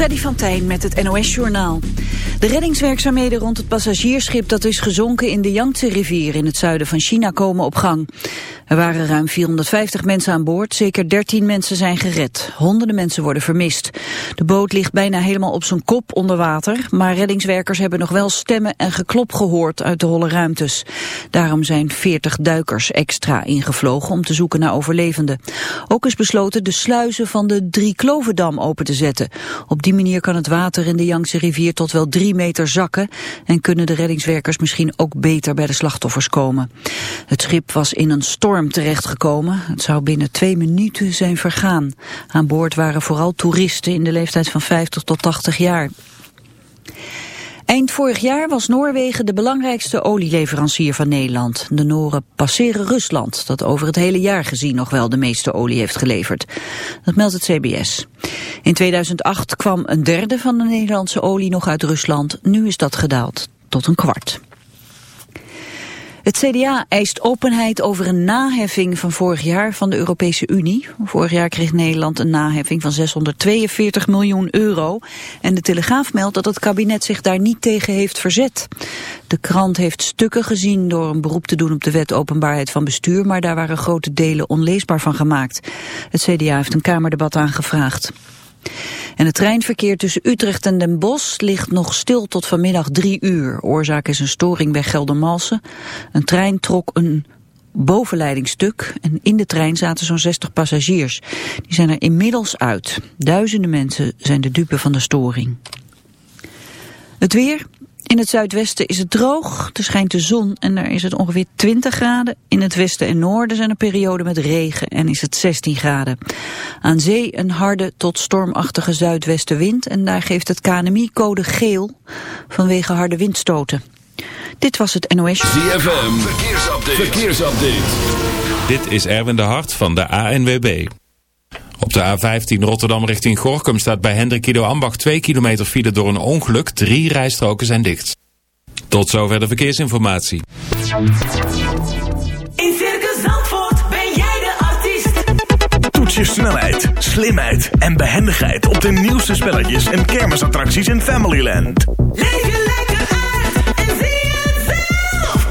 Freddy van Tijn met het NOS-journaal. De reddingswerkzaamheden rond het passagiersschip dat is gezonken in de Yangtze-rivier in het zuiden van China komen op gang. Er waren ruim 450 mensen aan boord, zeker 13 mensen zijn gered. Honderden mensen worden vermist. De boot ligt bijna helemaal op zijn kop onder water, maar reddingswerkers hebben nog wel stemmen en geklop gehoord uit de holle ruimtes. Daarom zijn 40 duikers extra ingevlogen om te zoeken naar overlevenden. Ook is besloten de sluizen van de Drie Klovendam open te zetten. Op die manier kan het water in de Yangtze rivier tot wel drie meter zakken en kunnen de reddingswerkers misschien ook beter bij de slachtoffers komen. Het schip was in een storm terechtgekomen. Het zou binnen twee minuten zijn vergaan. Aan boord waren vooral toeristen in de leeftijd van 50 tot 80 jaar. Eind vorig jaar was Noorwegen de belangrijkste olieleverancier van Nederland. De Noren passeren Rusland, dat over het hele jaar gezien nog wel de meeste olie heeft geleverd. Dat meldt het CBS. In 2008 kwam een derde van de Nederlandse olie nog uit Rusland. Nu is dat gedaald tot een kwart. Het CDA eist openheid over een naheffing van vorig jaar van de Europese Unie. Vorig jaar kreeg Nederland een naheffing van 642 miljoen euro. En de Telegraaf meldt dat het kabinet zich daar niet tegen heeft verzet. De krant heeft stukken gezien door een beroep te doen op de wet openbaarheid van bestuur... maar daar waren grote delen onleesbaar van gemaakt. Het CDA heeft een Kamerdebat aangevraagd. En het treinverkeer tussen Utrecht en Den Bosch ligt nog stil tot vanmiddag drie uur. Oorzaak is een storing bij Geldermalsen. Een trein trok een bovenleidingstuk en in de trein zaten zo'n 60 passagiers. Die zijn er inmiddels uit. Duizenden mensen zijn de dupe van de storing. Het weer, in het zuidwesten is het droog, er schijnt de zon en daar is het ongeveer 20 graden. In het westen en noorden zijn er perioden met regen en is het 16 graden. Aan zee een harde tot stormachtige zuidwestenwind en daar geeft het KNMI code geel vanwege harde windstoten. Dit was het NOS. ZFM, verkeersupdate. verkeersupdate. Dit is Erwin de Hart van de ANWB. Op de A15 Rotterdam richting Gorkum staat bij Hendrik Ido Ambach 2 kilometer file door een ongeluk. Drie rijstroken zijn dicht. Tot zover de verkeersinformatie. In Circus Zandvoort ben jij de artiest. Toets je snelheid, slimheid en behendigheid op de nieuwste spelletjes en kermisattracties in Familyland. Leef je lekker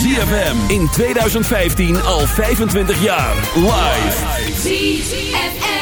ZFM in 2015 al 25 jaar. Live.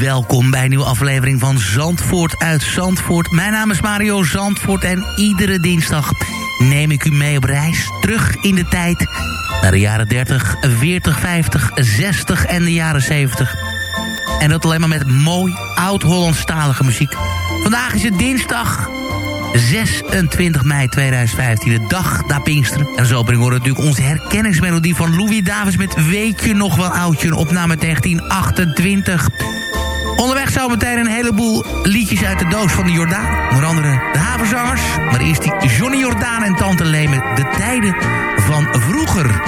Welkom bij een nieuwe aflevering van Zandvoort uit Zandvoort. Mijn naam is Mario Zandvoort en iedere dinsdag neem ik u mee op reis terug in de tijd... naar de jaren 30, 40, 50, 60 en de jaren 70. En dat alleen maar met mooi oud-Hollandstalige muziek. Vandaag is het dinsdag 26 mei 2015, de dag na Pinksteren. En opening horen we natuurlijk onze herkenningsmelodie van Louis Davis... met Weet je nog wel oudje, een opname 1928. Onderweg zo meteen een heleboel liedjes uit de doos van de Jordaan. Onder andere de havenzangers. Maar eerst die Johnny Jordaan en Tante Lee met de tijden van vroeger.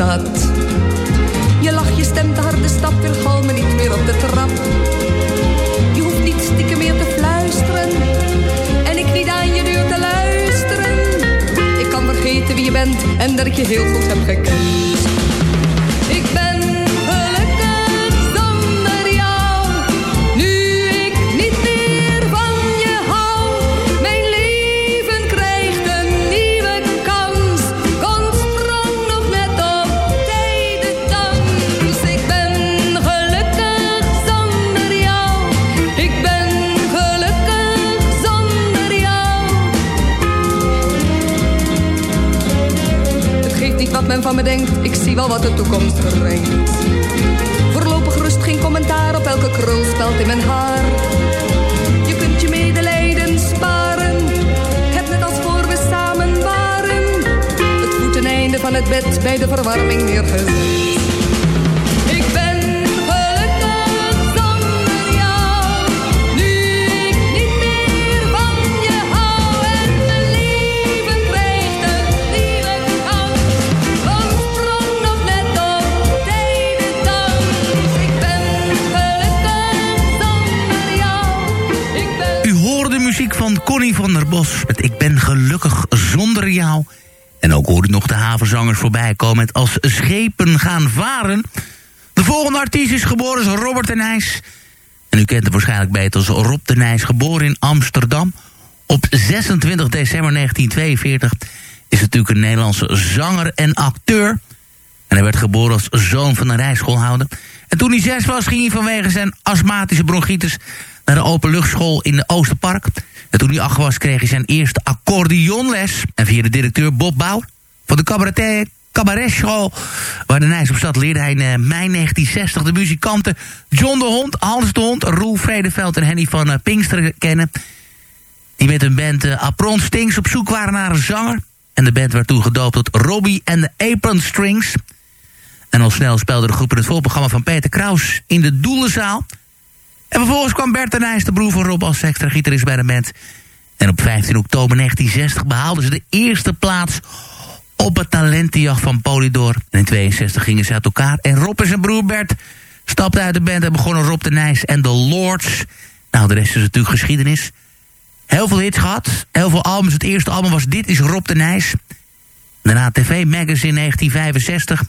amistad havenzangers voorbij komen met Als schepen gaan varen. De volgende artiest is geboren als Robert de Nijs. En u kent hem waarschijnlijk beter als Rob de Nijs, geboren in Amsterdam. Op 26 december 1942 is natuurlijk een Nederlandse zanger en acteur. En hij werd geboren als zoon van een rijschoolhouder. En toen hij zes was, ging hij vanwege zijn astmatische bronchitis... naar de openluchtschool in de Oosterpark. En toen hij acht was, kreeg hij zijn eerste accordeonles. En via de directeur Bob Bouw van de cabaret, cabaretschool... waar de Nijs op zat, leerde hij in eh, mei 1960 de muzikanten... John de Hond, Hans de Hond, Roel Vredeveld en Henny van eh, Pinkster kennen... die met hun band uh, Apron Stings op zoek waren naar een zanger... En de band werd toen gedoopt tot Robbie and the Apron Strings. En al snel speelde de groep in het voorprogramma van Peter Kraus in de Doelenzaal. En vervolgens kwam Bert de Nijs, de broer van Rob, als extra gitarist bij de band. En op 15 oktober 1960 behaalden ze de eerste plaats op het talentenjacht van Polydor. En in 62 gingen ze uit elkaar. En Rob en zijn broer Bert stapten uit de band en begonnen Rob de Nijs en de Lords. Nou, de rest is natuurlijk geschiedenis. Heel veel hits gehad, heel veel albums. Het eerste album was Dit is Rob de Nijs. Daarna TV Magazine 1965.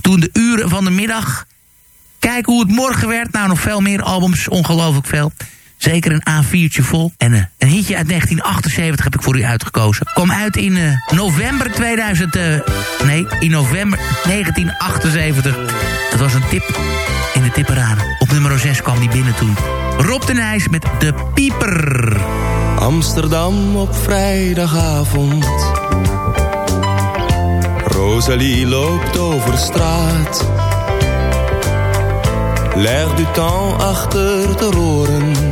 Toen de uren van de middag. Kijk hoe het morgen werd. Nou, nog veel meer albums. Ongelooflijk veel. Zeker een A4'tje vol. En uh, een hitje uit 1978 heb ik voor u uitgekozen. Kwam uit in uh, november 2000... Uh, nee, in november 1978. Dat was een tip in de tipperaden. Op nummer 6 kwam die binnen toen. Rob de Nijs met De Pieper. Amsterdam op vrijdagavond. Rosalie loopt over straat. Leg du temps achter de oren.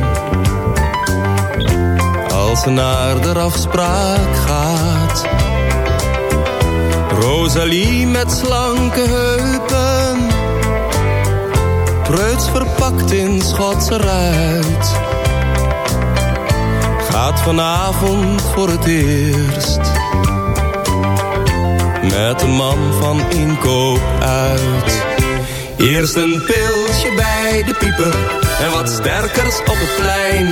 Als ze naar de afspraak gaat. Rosalie met slanke heupen. Preuts verpakt in Schotse ruit. Gaat vanavond voor het eerst met een man van inkoop uit. Eerst een pilsje bij de pieper en wat sterkers op het plein.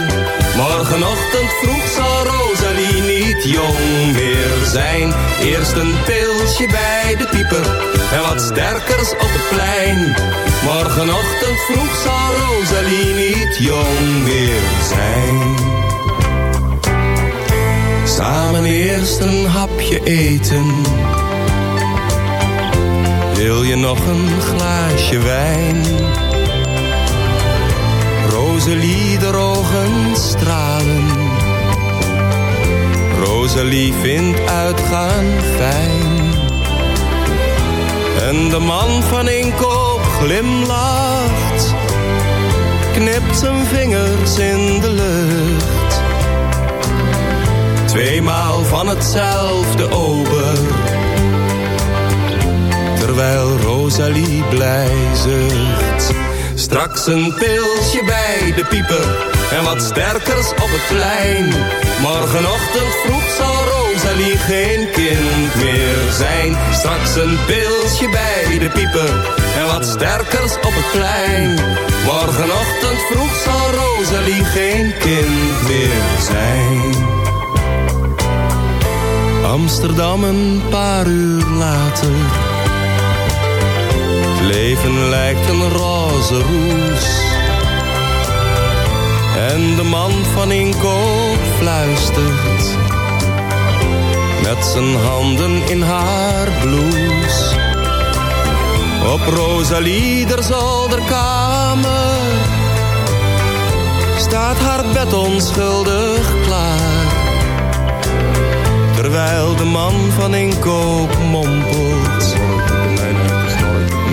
Morgenochtend vroeg zal Rosalie niet jong meer zijn. Eerst een pilsje bij de pieper en wat sterkers op het plein. Morgenochtend vroeg zal Rosalie niet jong meer zijn. Samen eerst een hapje eten Wil je nog een glaasje wijn? Rosalie, de ogen stralen. Rosalie vindt uitgaan fijn. En de man van inkoop glimlacht. Knipt zijn vingers in de lucht. Tweemaal van hetzelfde ober. Terwijl Rosalie blij zucht. Straks een pilsje bij de pieper en wat sterkers op het plein. Morgenochtend vroeg zal Rosalie geen kind meer zijn. Straks een pilsje bij de pieper en wat sterkers op het plein. Morgenochtend vroeg zal Rosalie geen kind meer zijn. Amsterdam een paar uur later het leven lijkt een En de man van inkoop fluistert. Met zijn handen in haar blouse. Op Rosalie der zolderkamer. Staat haar bed onschuldig klaar. Terwijl de man van inkoop mompelt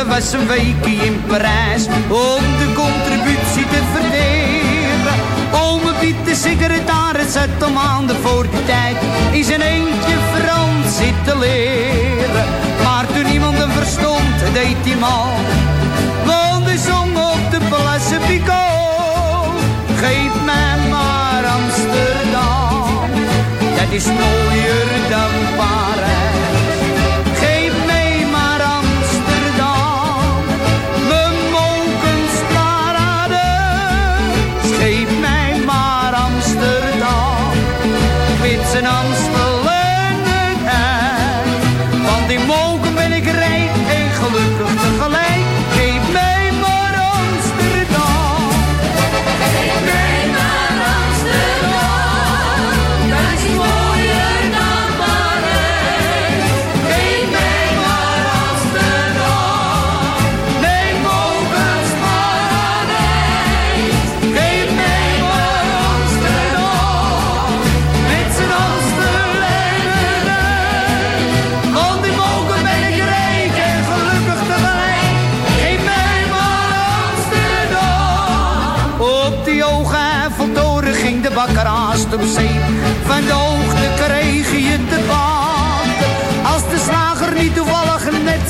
Kopenhagen was een weekje in Parijs om de contributie te verdelen. Ome Piet, de secretaris, zat om maanden voor die tijd in zijn eentje Frans zitten leren. Maar toen iemand hem verstond, deed hij mal. Want hij zong op de Place Picot. Geef mij maar Amsterdam, dat is mooier dan Parijs. Met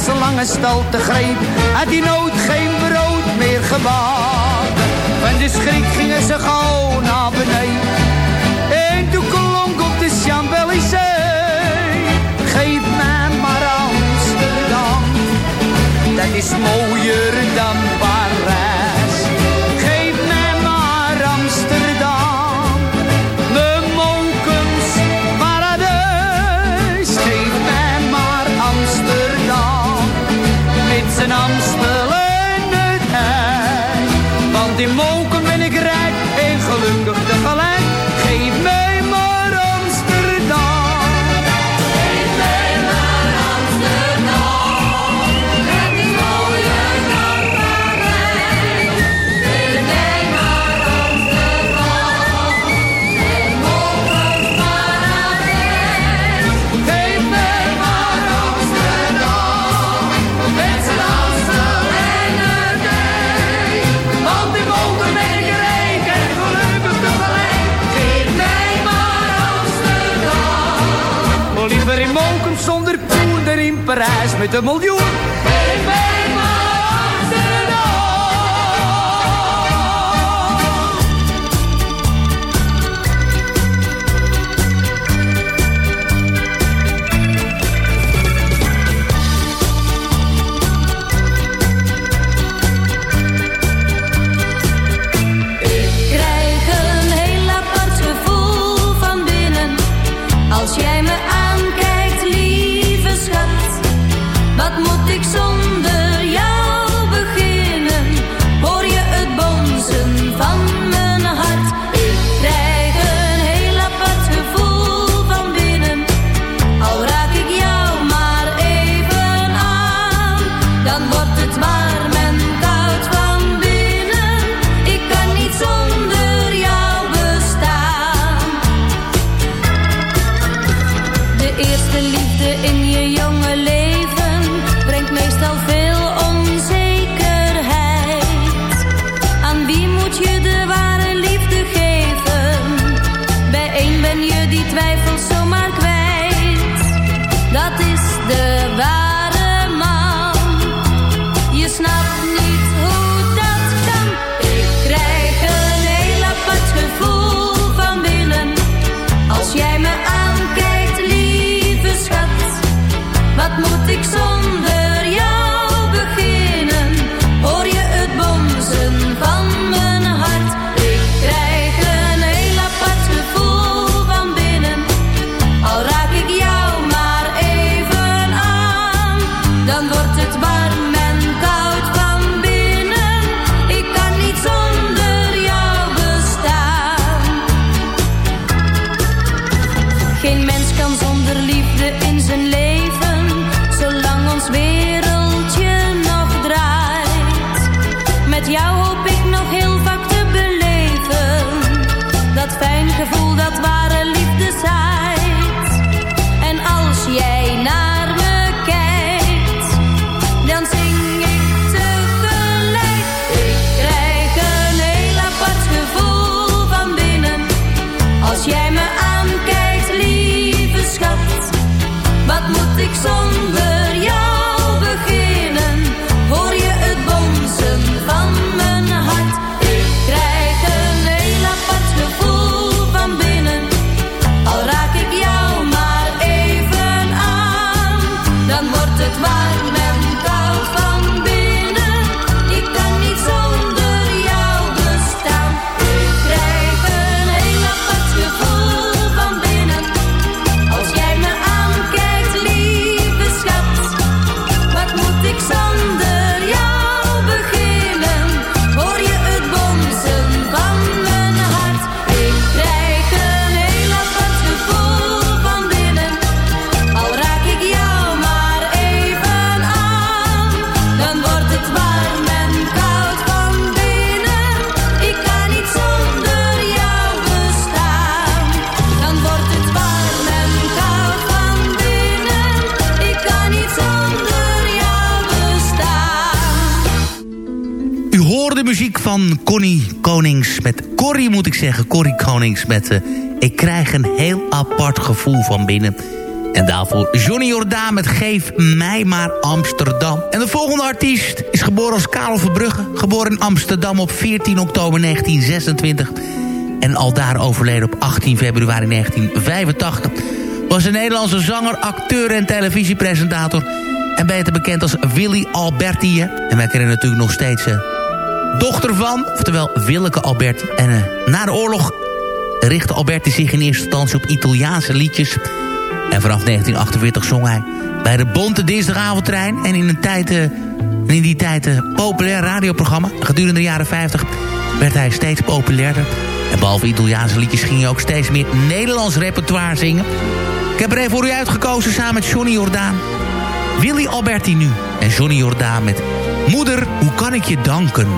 zo lange te greep, had hij nooit geen brood meer gebakken. Van de schrik gingen ze gauw naar beneden. En toen klonk op de Champs-Élysées. Geef mij maar Amsterdam, dat is mooier dan met een miljoen. hoorde muziek van Connie Konings met... Corrie moet ik zeggen, Corrie Konings met... Eh, ik krijg een heel apart gevoel van binnen. En daarvoor Johnny Jordaan met Geef mij maar Amsterdam. En de volgende artiest is geboren als Karel Verbrugge. Geboren in Amsterdam op 14 oktober 1926. En al daar overleden op 18 februari 1985. Was een Nederlandse zanger, acteur en televisiepresentator. En beter bekend als Willy Alberti. En wij kennen natuurlijk nog steeds... Eh, dochter van, oftewel Willeke Alberti. En eh, na de oorlog richtte Alberti zich in eerste instantie op Italiaanse liedjes. En vanaf 1948 zong hij bij de Bonte Dinsdagavondtrein. En in, een tijd, eh, in die tijd een populair radioprogramma. Gedurende de jaren 50 werd hij steeds populairder. En behalve Italiaanse liedjes ging hij ook steeds meer Nederlands repertoire zingen. Ik heb er even voor u uitgekozen samen met Johnny Jordaan. Willy Alberti nu en Johnny Jordaan met... Moeder, hoe kan ik je danken?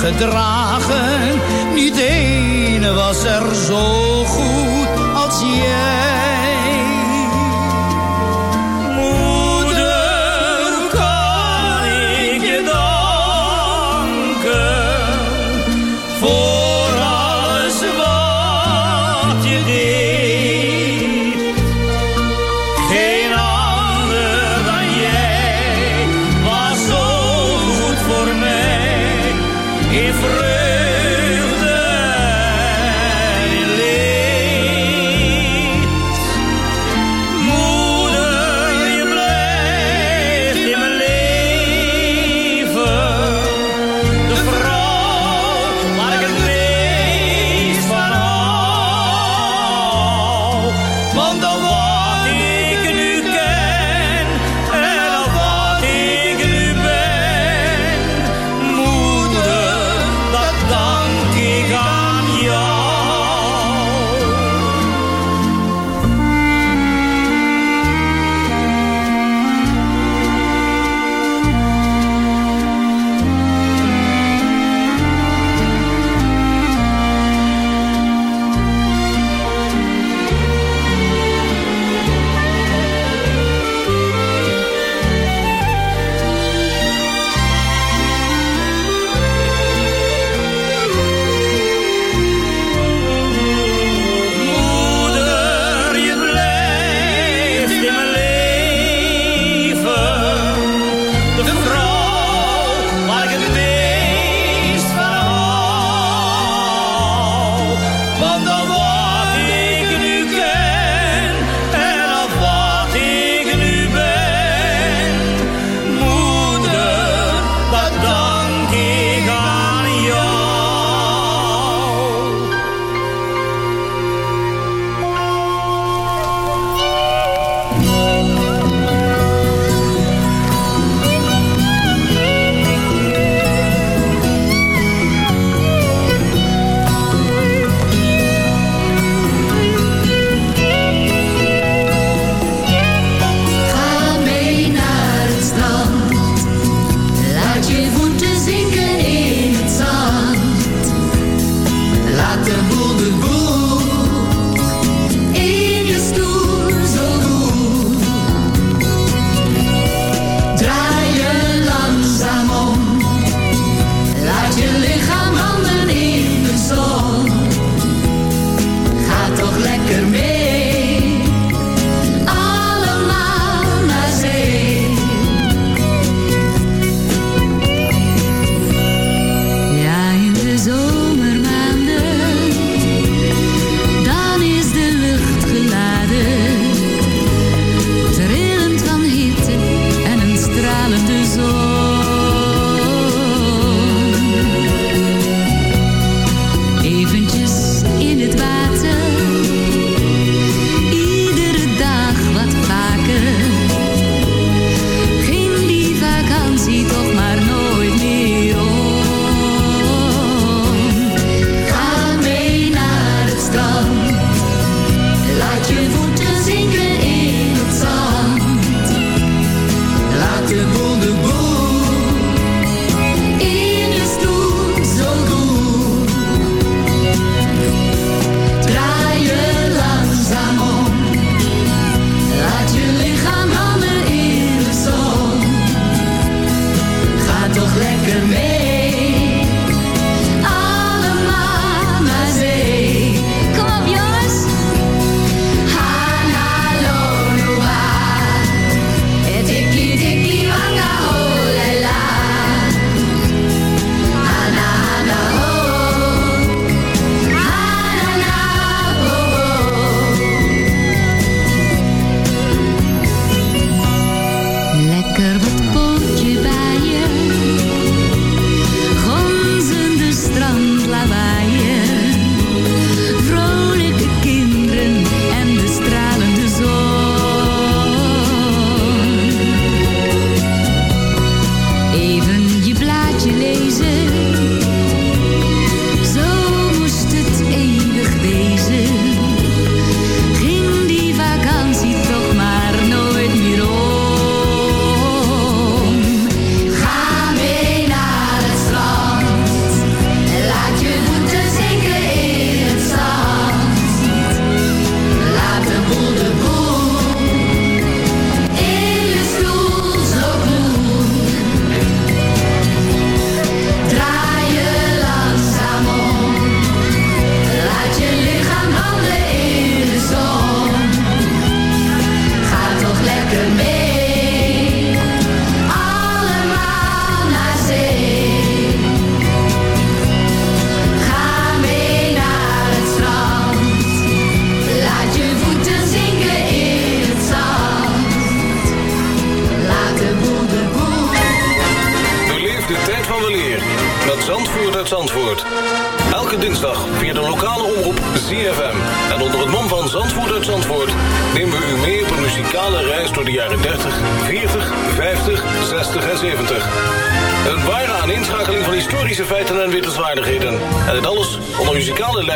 Gedragen. Niet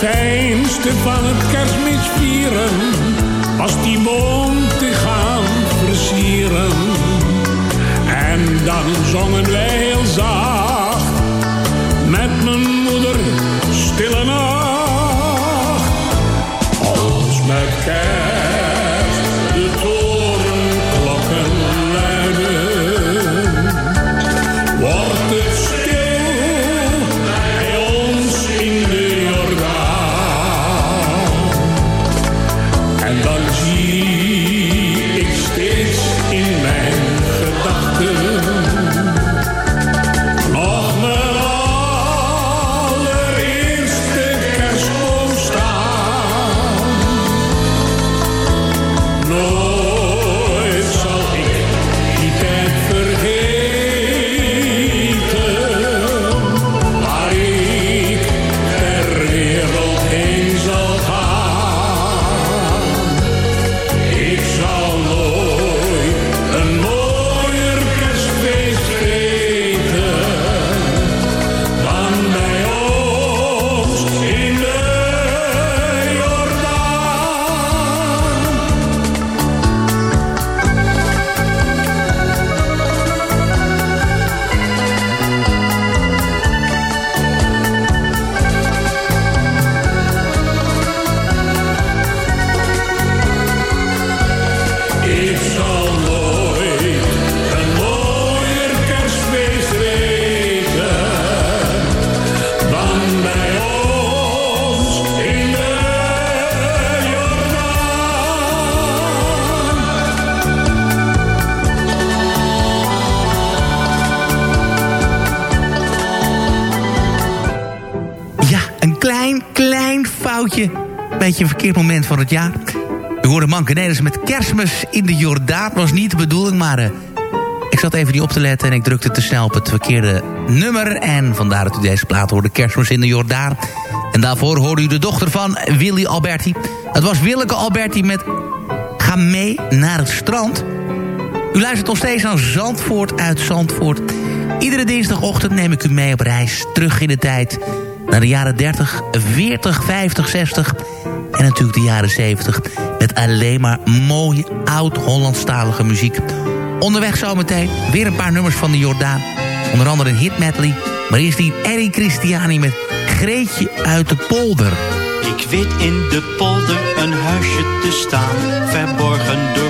Fijnste van het kerstmis vieren was die boom te gaan versieren. En dan zongen wij heel zacht met mijn moeder stille nacht. Als met kerst het jaar. U hoorde Mankenelis met kerstmis in de Jordaan. Was niet de bedoeling, maar eh, ik zat even niet op te letten... en ik drukte te snel op het verkeerde nummer. En vandaar dat u deze plaat hoorde, kerstmis in de Jordaan. En daarvoor hoorde u de dochter van Willy Alberti. Het was Willeke Alberti met Ga mee naar het strand. U luistert nog steeds aan Zandvoort uit Zandvoort. Iedere dinsdagochtend neem ik u mee op reis terug in de tijd naar de jaren 30, 40, 50, 60 en natuurlijk de jaren 70... met alleen maar mooie oud-Hollandstalige muziek. Onderweg zometeen weer een paar nummers van de Jordaan. Onder andere een hit medley. Maar eerst die Eddie Christiani met Greetje uit de polder. Ik weet in de polder een huisje te staan, verborgen door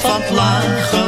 van het lage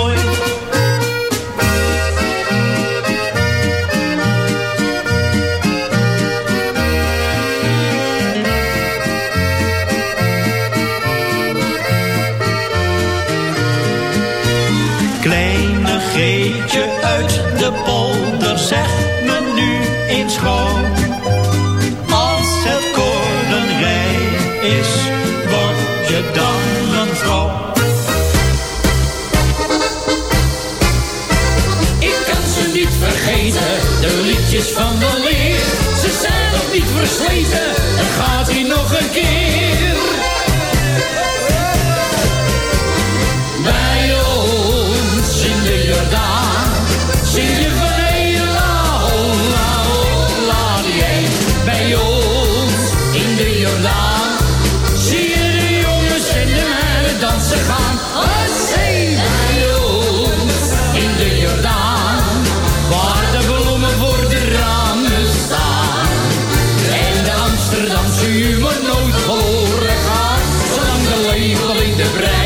humor nooit verloren gaat. Zolang de leven in de brein.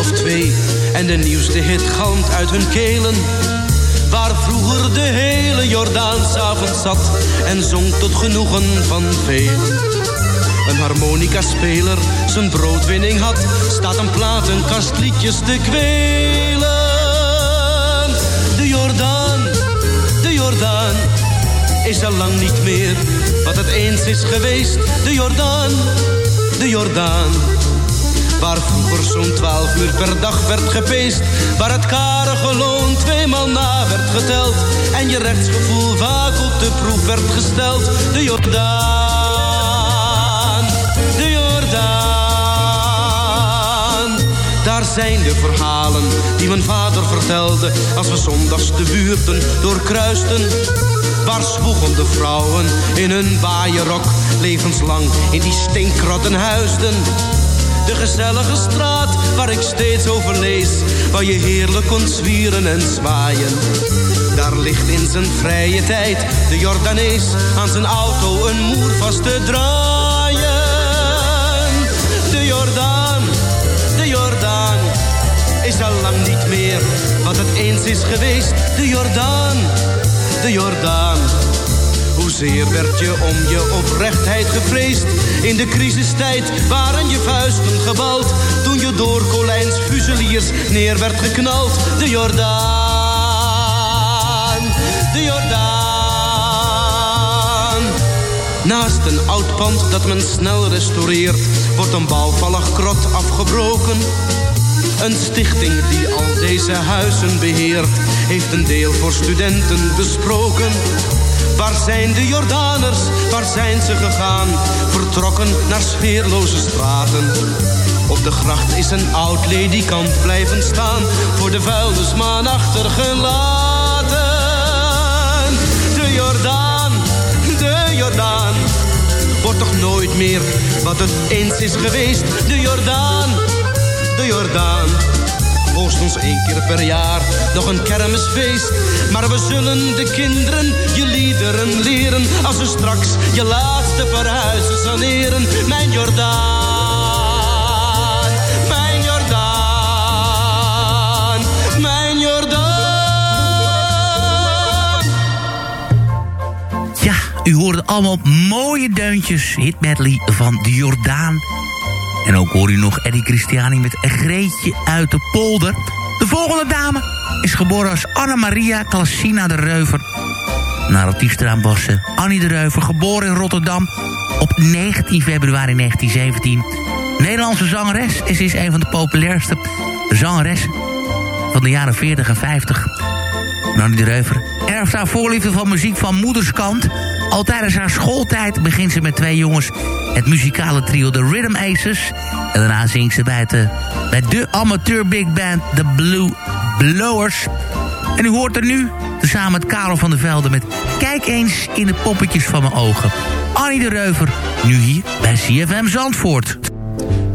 Of. En de nieuwste hit galmt uit hun kelen. Waar vroeger de hele Jordaan s'avonds zat. En zong tot genoegen van velen. Een harmonica-speler zijn broodwinning had. Staat een platenkast liedjes te kwelen. De Jordaan, de Jordaan is al lang niet meer wat het eens is geweest. De Jordaan, de Jordaan. Waar vroeger zo'n twaalf uur per dag werd gefeest. Waar het karige loon tweemaal na werd geteld. En je rechtsgevoel vaak op de proef werd gesteld. De Jordaan, de Jordaan. Daar zijn de verhalen die mijn vader vertelde. Als we zondags de buurten doorkruisten. Waar zwoegende vrouwen in hun waaierok levenslang in die stinkrotten huisden. De gezellige straat waar ik steeds over lees, waar je heerlijk kon zwieren en zwaaien. Daar ligt in zijn vrije tijd de Jordanees aan zijn auto een moer vast te draaien. De Jordaan, de Jordaan, is al lang niet meer wat het eens is geweest. De Jordaan, de Jordaan. Hoezeer werd je om je oprechtheid gevreesd? In de crisistijd waren je vuisten gebald. Toen je door Colijns fuseliers neer werd geknald. De Jordaan, de Jordaan. Naast een oud pand dat men snel restaureert... wordt een bouwvallig krot afgebroken... Een stichting die al deze huizen beheert, heeft een deel voor studenten besproken. Waar zijn de Jordaners, waar zijn ze gegaan? Vertrokken naar sfeerloze straten. Op de gracht is een oud ledikant blijven staan, voor de vuilnisman achtergelaten. De Jordaan, de Jordaan, wordt toch nooit meer wat het eens is geweest. De Jordaan de Jordaan hoogstens één keer per jaar nog een kermisfeest. Maar we zullen de kinderen je liederen leren als ze straks je laatste verhuizen saneren. Mijn Jordaan, mijn Jordaan, mijn Jordaan. Ja, u hoorde allemaal mooie deuntjes. Hit medley van de Jordaan. En ook hoor u nog Eddie Christiani met een Greetje uit de polder. De volgende dame is geboren als Anna-Maria Classina de Reuver. Naar artiestenaam was Annie de Reuver, geboren in Rotterdam op 19 februari 1917. Nederlandse zangeres en ze is een van de populairste zangeressen van de jaren 40 en 50. Annie de Reuver erft haar voorliefde van muziek van moederskant. Al tijdens haar schooltijd begint ze met twee jongens het muzikale trio The Rhythm Aces. En daarna zingt ze bij, het, eh, bij de amateur big band The Blue Blowers. En u hoort er nu, samen met Karel van der Velde... met Kijk eens in de poppetjes van mijn ogen. Annie de Reuver, nu hier bij CFM Zandvoort.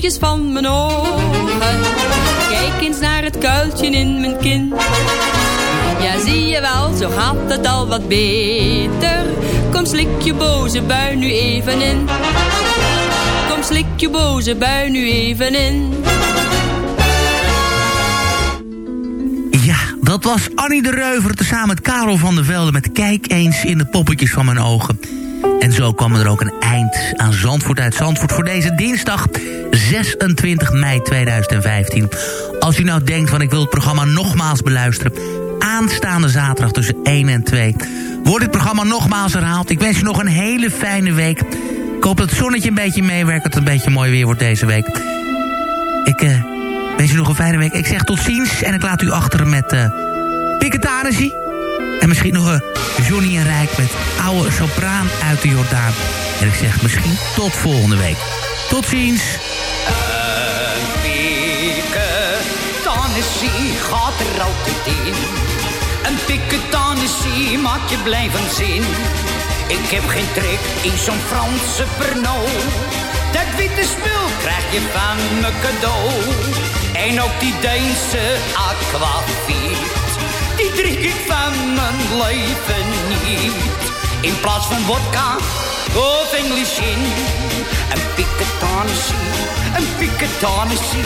Poppetjes van mijn ogen. Kijk eens naar het kuiltje in mijn kin. Ja, zie je wel, zo gaat het al wat beter. Kom, slik je boze bui nu even in. Kom, slik je boze bui nu even in. Ja, dat was Annie de Reuver tezamen met Karel van der Velde... met Kijk eens in de poppetjes van mijn ogen. En zo kwam er ook een eind aan Zandvoort uit Zandvoort... voor deze dinsdag 26 mei 2015. Als u nou denkt van ik wil het programma nogmaals beluisteren... aanstaande zaterdag tussen 1 en 2... wordt het programma nogmaals herhaald. Ik wens u nog een hele fijne week. Ik hoop dat het zonnetje een beetje meewerkt... dat het een beetje mooi weer wordt deze week. Ik... eh Wens u nog een fijne week. Ik zeg tot ziens en ik laat u achter met uh. En misschien nog een Johnny en Rijk met oude sopraan uit de Jordaan. En ik zeg misschien tot volgende week. Tot ziens. Een piketanissie gaat er altijd in. Een piketanissie maakt je blijven zin. Ik heb geen trek in zo'n Franse Pernod. Dat witte spul krijg je van me cadeau. En ook die Deense aquavit. Die drink ik van mijn leven niet. In plaats van vodka of English gin. Een piketanissie, een piketanissie,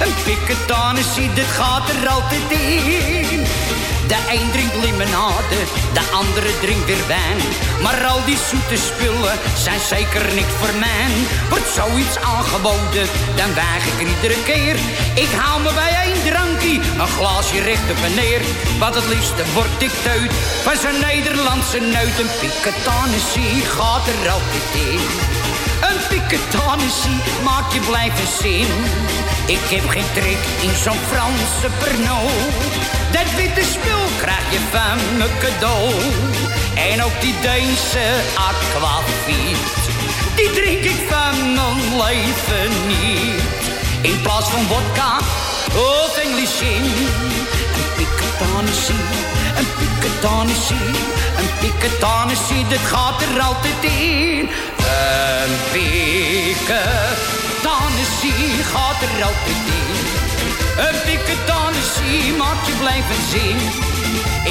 een piketanissie. Dit gaat er altijd in. De een drinkt limonade, de andere drinkt weer wijn. Maar al die zoete spullen zijn zeker niks voor mij. Wordt zoiets aangeboden, dan weig ik er iedere keer. Ik haal me bij één drankje, een glaasje recht op en neer. Wat het liefste word ik teut van zo'n Nederlandse neut. Een piketanissie gaat er altijd in. Een piketanissie maakt je blijven zin. Ik heb geen trek in zo'n Franse Pernod. Dat witte spul krijg je van me cadeau. En ook die Deense aquavit. Die drink ik van mijn leven niet. In plaats van vodka of English gin. Een piketanissie, een piketanissie, een piketanissie. Dat gaat er altijd in. Een piketanissie gaat er altijd in. Een piketanissie maakt je blijven zien.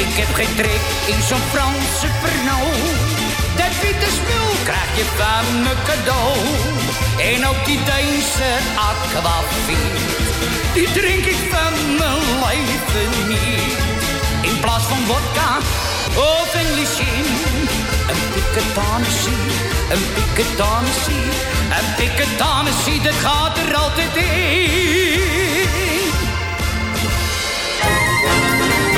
Ik heb geen trek in zo'n Franse Pernod. Dat witte spul krijg je van me cadeau. En ook die Deense aquavit. Die drink ik van mijn leven niet. In plaats van vodka of English gin. Een piketanissie, een piketanissie. Een piketanissie, dat gaat er altijd in.